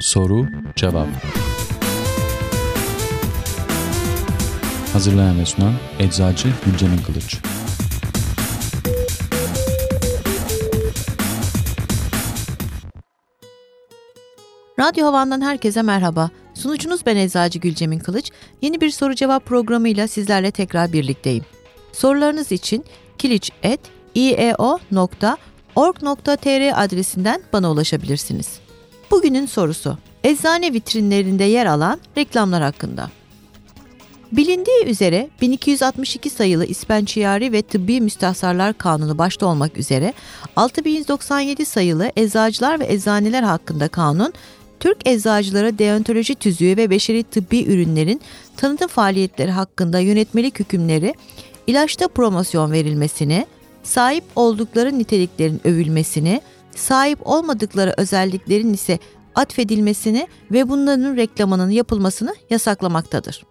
Soru Cevap Hazırlayan ve sunan Eczacı Gülcemin Kılıç Radyo Havan'dan herkese merhaba. Sunucunuz ben Eczacı Gülcemin Kılıç. Yeni bir soru cevap programıyla sizlerle tekrar birlikteyim. Sorularınız için kiliç.ieo.org.tr adresinden bana ulaşabilirsiniz. Bugünün sorusu, eczane vitrinlerinde yer alan reklamlar hakkında. Bilindiği üzere 1262 sayılı İspençiyari ve Tıbbi Müstahsarlar Kanunu başta olmak üzere 6197 sayılı Eczacılar ve Eczaneler hakkında kanun, Türk eczacılara deontoloji tüzüğü ve beşeri tıbbi ürünlerin tanıtım faaliyetleri hakkında yönetmelik hükümleri, ilaçta promosyon verilmesini, sahip oldukları niteliklerin övülmesini, sahip olmadıkları özelliklerin ise atfedilmesini ve bunların reklamının yapılmasını yasaklamaktadır.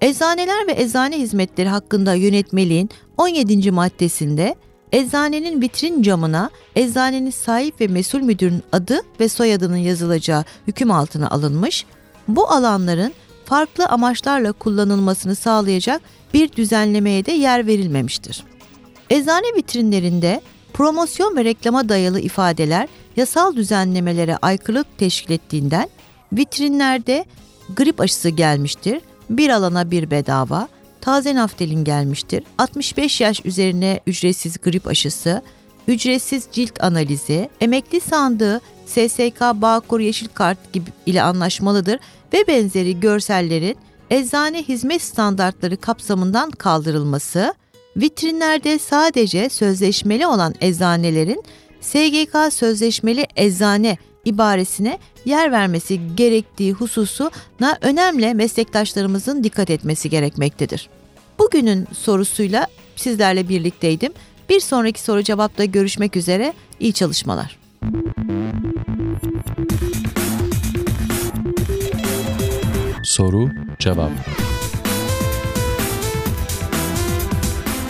Eczaneler ve eczane hizmetleri hakkında yönetmeliğin 17. maddesinde eczanenin vitrin camına eczanenin sahip ve mesul müdürün adı ve soyadının yazılacağı hüküm altına alınmış, bu alanların farklı amaçlarla kullanılmasını sağlayacak bir düzenlemeye de yer verilmemiştir. Eczane vitrinlerinde promosyon ve reklama dayalı ifadeler yasal düzenlemelere aykırılık teşkil ettiğinden vitrinlerde grip aşısı gelmiştir, bir alana bir bedava, taze naftalin gelmiştir, 65 yaş üzerine ücretsiz grip aşısı, ücretsiz cilt analizi, emekli sandığı, SSK Bağkur Yeşil Kart gibi ile anlaşmalıdır ve benzeri görsellerin eczane hizmet standartları kapsamından kaldırılması, vitrinlerde sadece sözleşmeli olan eczanelerin SGK sözleşmeli eczane ibaresine yer vermesi gerektiği hususuna önemli meslektaşlarımızın dikkat etmesi gerekmektedir. Bugünün sorusuyla sizlerle birlikteydim. Bir sonraki soru cevapta görüşmek üzere. İyi çalışmalar. Soru Cevap